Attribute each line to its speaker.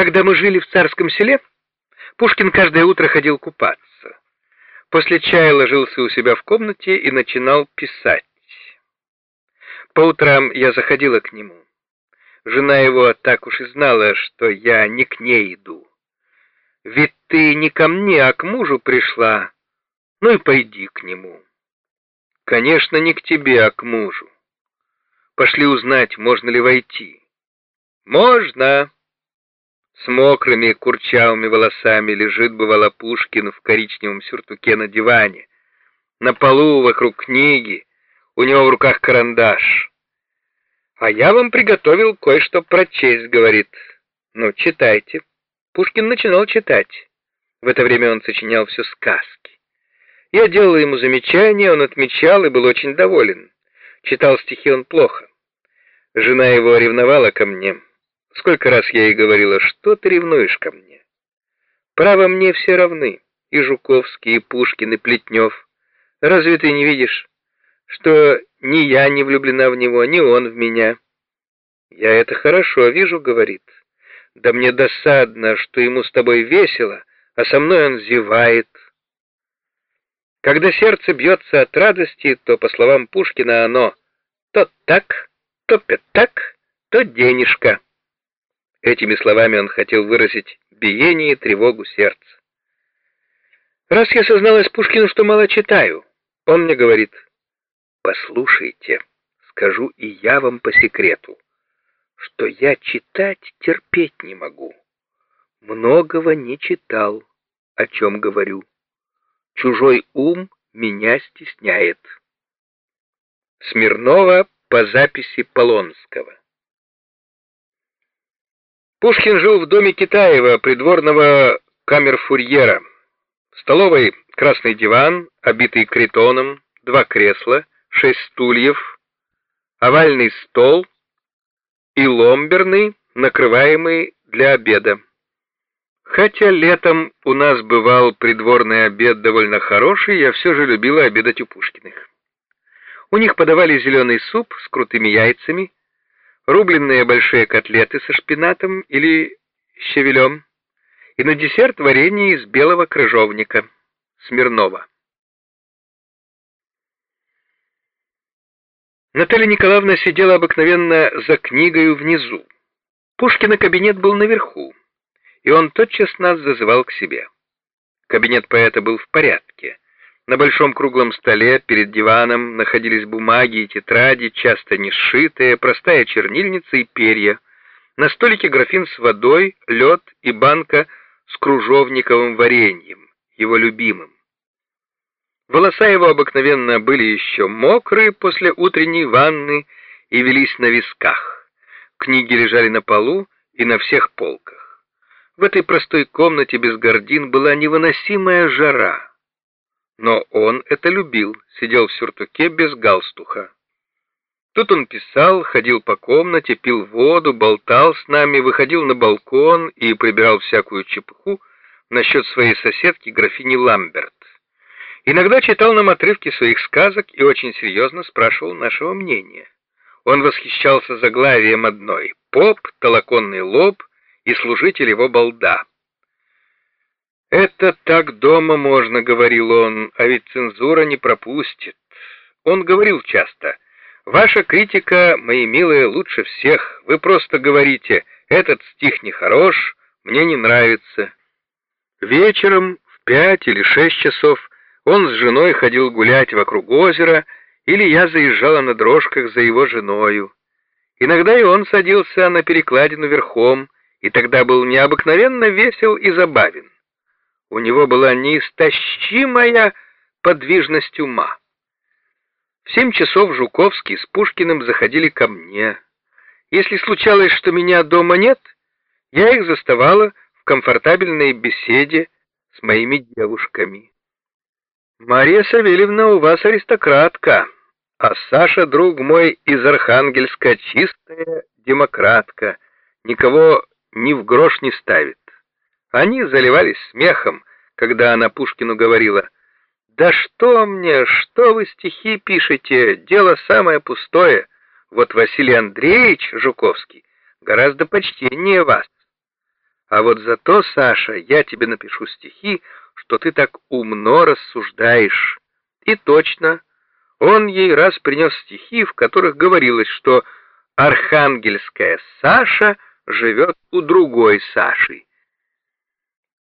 Speaker 1: Когда мы жили в царском селе, Пушкин каждое утро ходил купаться. После чая ложился у себя в комнате и начинал писать. По утрам я заходила к нему. Жена его так уж и знала, что я не к ней иду. Ведь ты не ко мне, а к мужу пришла. Ну и пойди к нему. Конечно, не к тебе, а к мужу. Пошли узнать, можно ли войти. Можно. С мокрыми курчавыми волосами лежит, бывало, Пушкин в коричневом сюртуке на диване. На полу вокруг книги, у него в руках карандаш. «А я вам приготовил кое-что прочесть», — говорит. «Ну, читайте». Пушкин начинал читать. В это время он сочинял все сказки. Я делал ему замечания, он отмечал и был очень доволен. Читал стихи он плохо. Жена его ревновала ко мне. Сколько раз я ей говорила, что ты ревнуешь ко мне? Право мне все равны, и Жуковский, и Пушкин, и Плетнев. Разве ты не видишь, что ни я не влюблена в него, ни он в меня? Я это хорошо вижу, говорит. Да мне досадно, что ему с тобой весело, а со мной он зевает. Когда сердце бьется от радости, то, по словам Пушкина, оно то так, то пятак, то денежка. Этими словами он хотел выразить биение и тревогу сердца. Раз я созналась Пушкину, что мало читаю, он мне говорит, «Послушайте, скажу и я вам по секрету, что я читать терпеть не могу. Многого не читал, о чем говорю. Чужой ум меня стесняет». Смирнова по записи Полонского. Пушкин жил в доме Китаева, придворного камерфурьера. В столовой красный диван, обитый критоном, два кресла, шесть стульев, овальный стол и ломберный, накрываемый для обеда. Хотя летом у нас бывал придворный обед довольно хороший, я все же любила обедать у Пушкиных. У них подавали зеленый суп с крутыми яйцами, рубленные большие котлеты со шпинатом или щавелем, и на десерт варенье из белого крыжовника, Смирнова. Наталья Николаевна сидела обыкновенно за книгою внизу. Пушкина кабинет был наверху, и он тотчас нас зазывал к себе. Кабинет поэта был в порядке. На большом круглом столе перед диваном находились бумаги и тетради, часто не сшитые, простая чернильница и перья. На столике графин с водой, лед и банка с кружовниковым вареньем, его любимым. Волоса его обыкновенно были еще мокрые после утренней ванны и велись на висках. Книги лежали на полу и на всех полках. В этой простой комнате без гардин была невыносимая жара. Но он это любил, сидел в сюртуке без галстуха. Тут он писал, ходил по комнате, пил воду, болтал с нами, выходил на балкон и прибирал всякую чепуху насчет своей соседки графини Ламберт. Иногда читал нам отрывки своих сказок и очень серьезно спрашивал нашего мнения. Он восхищался заглавием одной «Поп, толоконный лоб и служитель его балда». «Это так дома можно», — говорил он, — «а ведь цензура не пропустит». Он говорил часто, «Ваша критика, мои милые, лучше всех. Вы просто говорите, этот стих нехорош, мне не нравится». Вечером в пять или шесть часов он с женой ходил гулять вокруг озера, или я заезжала на дрожках за его женою. Иногда и он садился на перекладину верхом, и тогда был необыкновенно весел и забавен. У него была неистощимая подвижность ума. В семь часов Жуковский с Пушкиным заходили ко мне. Если случалось, что меня дома нет, я их заставала в комфортабельной беседе с моими девушками. «Мария Савельевна у вас аристократка, а Саша, друг мой, из Архангельска, чистая демократка, никого ни в грош не ставит. Они заливались смехом, когда она Пушкину говорила, «Да что мне, что вы стихи пишете, дело самое пустое. Вот Василий Андреевич Жуковский гораздо почтеннее вас». А вот зато, Саша, я тебе напишу стихи, что ты так умно рассуждаешь. И точно, он ей раз принес стихи, в которых говорилось, что архангельская Саша живет у другой Саши.